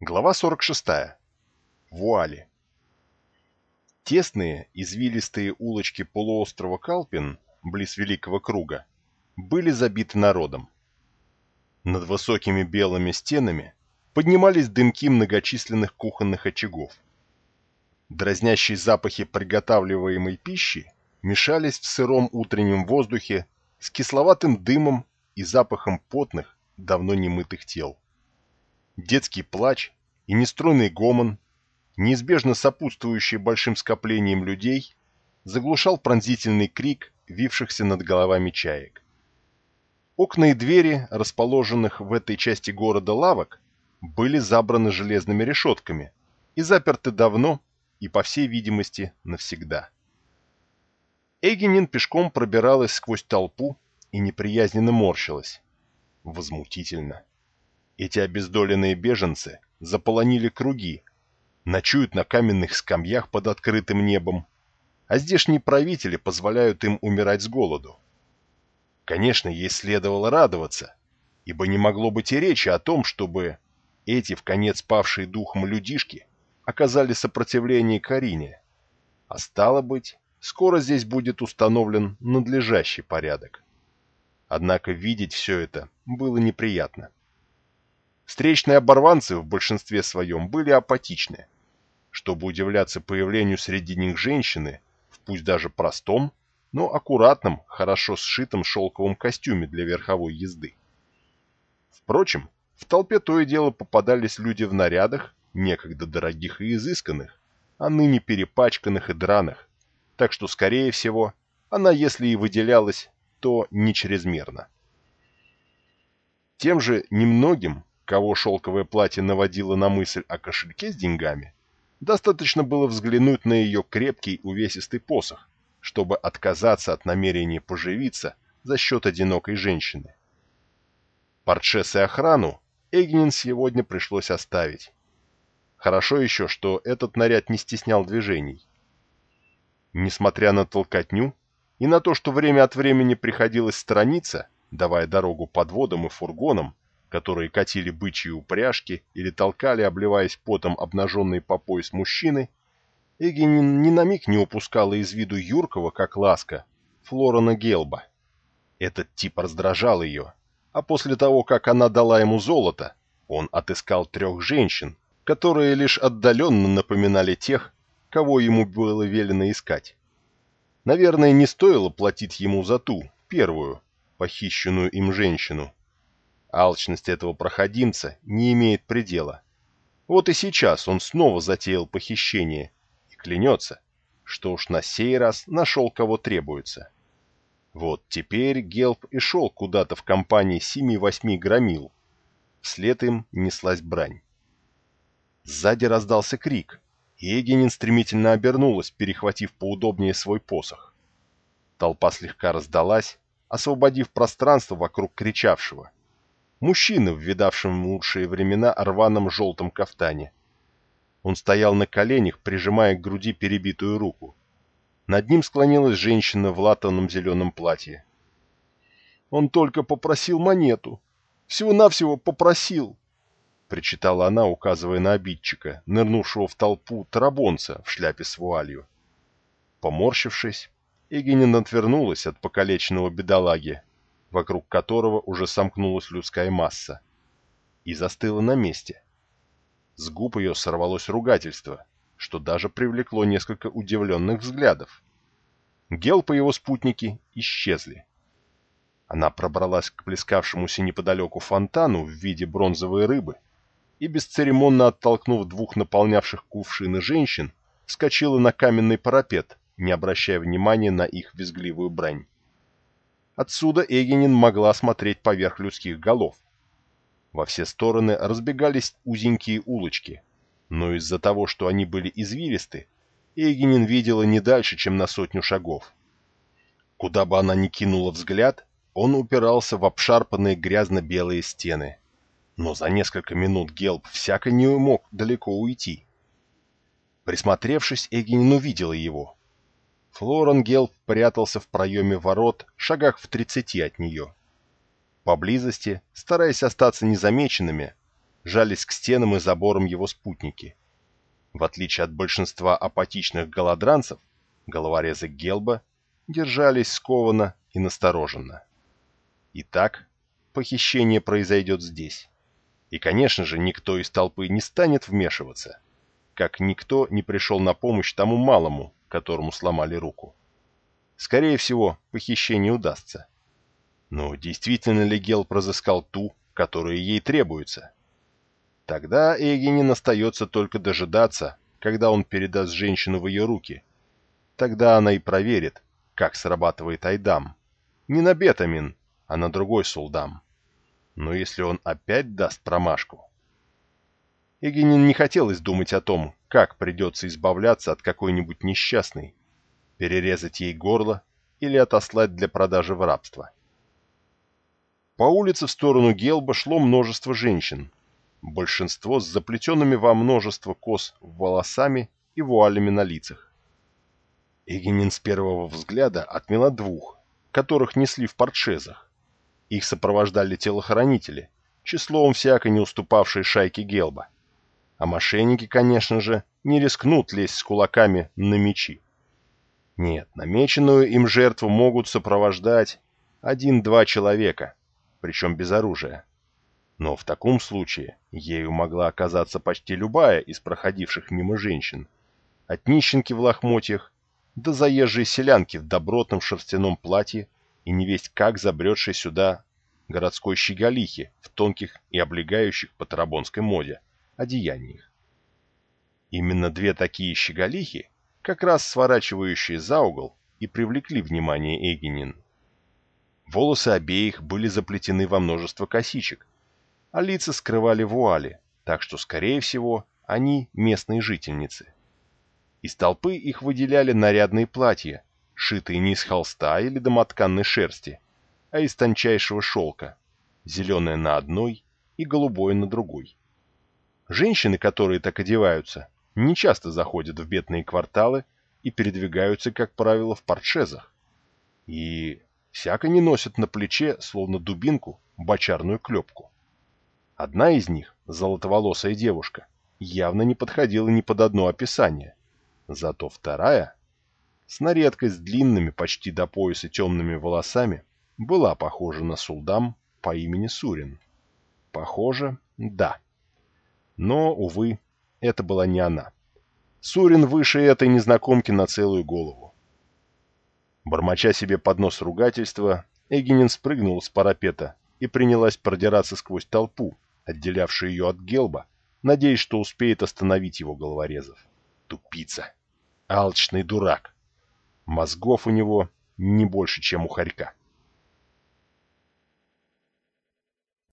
Глава 46. Вуали. Тесные, извилистые улочки полуострова Калпин, близ Великого Круга, были забиты народом. Над высокими белыми стенами поднимались дымки многочисленных кухонных очагов. Дразнящие запахи приготавливаемой пищи мешались в сыром утреннем воздухе с кисловатым дымом и запахом потных, давно немытых тел детский плач и нестройный гомон, неизбежно сопутствующий большим скоплением людей, заглушал пронзительный крик вившихся над головами чаек. Окна и двери, расположенных в этой части города лавок, были забраны железными решетками и заперты давно и, по всей видимости, навсегда. Эгенин пешком пробиралась сквозь толпу и неприязненно морщилась. Возмутительно. Эти обездоленные беженцы заполонили круги, ночуют на каменных скамьях под открытым небом, а здешние правители позволяют им умирать с голоду. Конечно, ей следовало радоваться, ибо не могло быть и речи о том, чтобы эти в конец павшие духом людишки оказали сопротивление Карине. А стало быть, скоро здесь будет установлен надлежащий порядок. Однако видеть все это было неприятно. Встречные оборванцы в большинстве своем были апатичны. Чтобы удивляться появлению среди них женщины, в пусть даже простом, но аккуратном, хорошо сшитом шелковом костюме для верховой езды. Впрочем, в толпе то и дело попадались люди в нарядах, некогда дорогих и изысканных, а ныне перепачканных и драных, так что, скорее всего, она, если и выделялась, то не чрезмерно. Тем же немногим кого шелковое платье наводило на мысль о кошельке с деньгами, достаточно было взглянуть на ее крепкий увесистый посох, чтобы отказаться от намерения поживиться за счет одинокой женщины. Портшес и охрану Эгнин сегодня пришлось оставить. Хорошо еще, что этот наряд не стеснял движений. Несмотря на толкотню и на то, что время от времени приходилось сторониться, давая дорогу подводам и фургонам, которые катили бычьи упряжки или толкали, обливаясь потом обнаженные по пояс мужчины, Эги ни, ни на миг не упускала из виду Юркова, как ласка, Флорана Гелба. Этот тип раздражал ее, а после того, как она дала ему золото, он отыскал трех женщин, которые лишь отдаленно напоминали тех, кого ему было велено искать. Наверное, не стоило платить ему за ту, первую, похищенную им женщину, Алчность этого проходимца не имеет предела. Вот и сейчас он снова затеял похищение и клянется, что уж на сей раз нашел кого требуется. Вот теперь Гелп и шел куда-то в компании семи-восьми громил. Вслед им неслась брань. Сзади раздался крик, и стремительно обернулась, перехватив поудобнее свой посох. Толпа слегка раздалась, освободив пространство вокруг кричавшего мужчина в видавшем лучшие времена рваном желтом кафтане. Он стоял на коленях, прижимая к груди перебитую руку. Над ним склонилась женщина в латаном зеленом платье. «Он только попросил монету. Всего-навсего попросил!» — причитала она, указывая на обидчика, нырнувшего в толпу тарабонца в шляпе с вуалью. Поморщившись, Эгенин отвернулась от покалеченного бедолаги, вокруг которого уже сомкнулась людская масса, и застыла на месте. С губ ее сорвалось ругательство, что даже привлекло несколько удивленных взглядов. Гелп и его спутники исчезли. Она пробралась к плескавшемуся неподалеку фонтану в виде бронзовой рыбы и, бесцеремонно оттолкнув двух наполнявших кувшины женщин, вскочила на каменный парапет, не обращая внимания на их визгливую брань. Отсюда Эгенин могла смотреть поверх людских голов. Во все стороны разбегались узенькие улочки, но из-за того, что они были извилисты, Эгенин видела не дальше, чем на сотню шагов. Куда бы она ни кинула взгляд, он упирался в обшарпанные грязно-белые стены. Но за несколько минут Гелб всяко не мог далеко уйти. Присмотревшись, Эгенин увидела его. Флорангел прятался в проеме ворот, шагах в тридцати от нее. Поблизости, стараясь остаться незамеченными, жались к стенам и заборам его спутники. В отличие от большинства апатичных голодранцев, головорезы Гелба держались скованно и настороженно. Итак, похищение произойдет здесь. И, конечно же, никто из толпы не станет вмешиваться, как никто не пришел на помощь тому малому, которому сломали руку. Скорее всего, похищение удастся. Но действительно ли Гел разыскал ту, которая ей требуется? Тогда Эгенин остается только дожидаться, когда он передаст женщину в ее руки. Тогда она и проверит, как срабатывает Айдам. Не на Бетамин, а на другой Сулдам. Но если он опять даст промашку... Эгенин не хотелось думать о том, как придется избавляться от какой-нибудь несчастной, перерезать ей горло или отослать для продажи в рабство. По улице в сторону Гелба шло множество женщин, большинство с заплетенными во множество кос волосами и вуалями на лицах. Эгенин с первого взгляда отмела двух, которых несли в портшезах. Их сопровождали телохранители, числом всяко не уступавшие шайке Гелба. А мошенники, конечно же, не рискнут лезть с кулаками на мечи. Нет, намеченную им жертву могут сопровождать один-два человека, причем без оружия. Но в таком случае ею могла оказаться почти любая из проходивших мимо женщин. От нищенки в лохмотьях до заезжей селянки в добротном шерстяном платье и невесть как забредшей сюда городской щеголихи в тонких и облегающих по тарабонской моде одеяниях. Именно две такие щеголихи как раз сворачивающие за угол, и привлекли внимание Эгенин. Волосы обеих были заплетены во множество косичек, а лица скрывали вуали, так что, скорее всего, они местные жительницы. Из толпы их выделяли нарядные платья, шитые не из холста или домотканной шерсти, а из тончайшего шелка, зеленое на одной и голубое на другой. Женщины, которые так одеваются, не часто заходят в бедные кварталы и передвигаются, как правило, в портшезах. И всяко не носят на плече, словно дубинку, бочарную клепку. Одна из них, золотоволосая девушка, явно не подходила ни под одно описание. Зато вторая, с наредкой с длинными почти до пояса темными волосами, была похожа на Сулдам по имени Сурин. Похоже, да. Но, увы, это была не она. Сурин выше этой незнакомки на целую голову. Бормоча себе под нос ругательства, Эгенин спрыгнул с парапета и принялась продираться сквозь толпу, отделявшую ее от Гелба, надеясь, что успеет остановить его головорезов. Тупица! Алчный дурак! Мозгов у него не больше, чем у хорька.